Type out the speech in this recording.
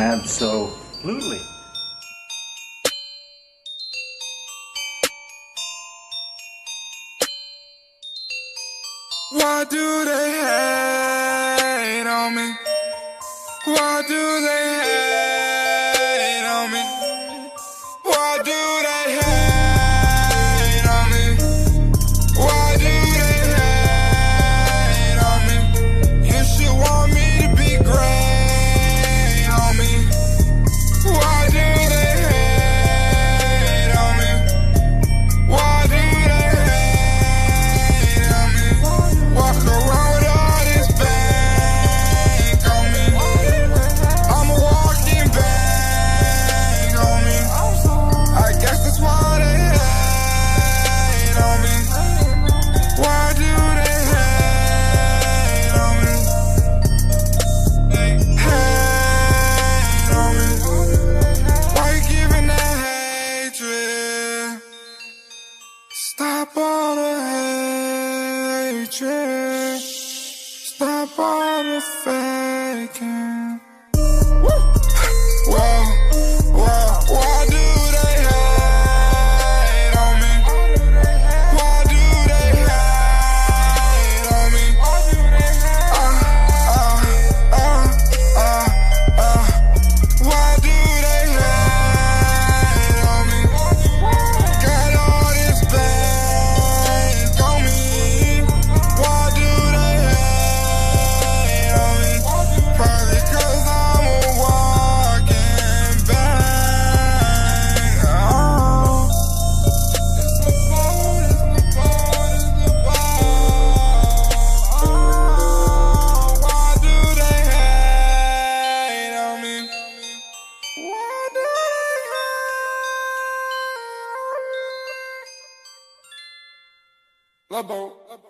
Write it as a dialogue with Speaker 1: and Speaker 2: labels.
Speaker 1: Absolutely.
Speaker 2: Why do they hate on me? Why do they trick. Stop all the faking. La Labão.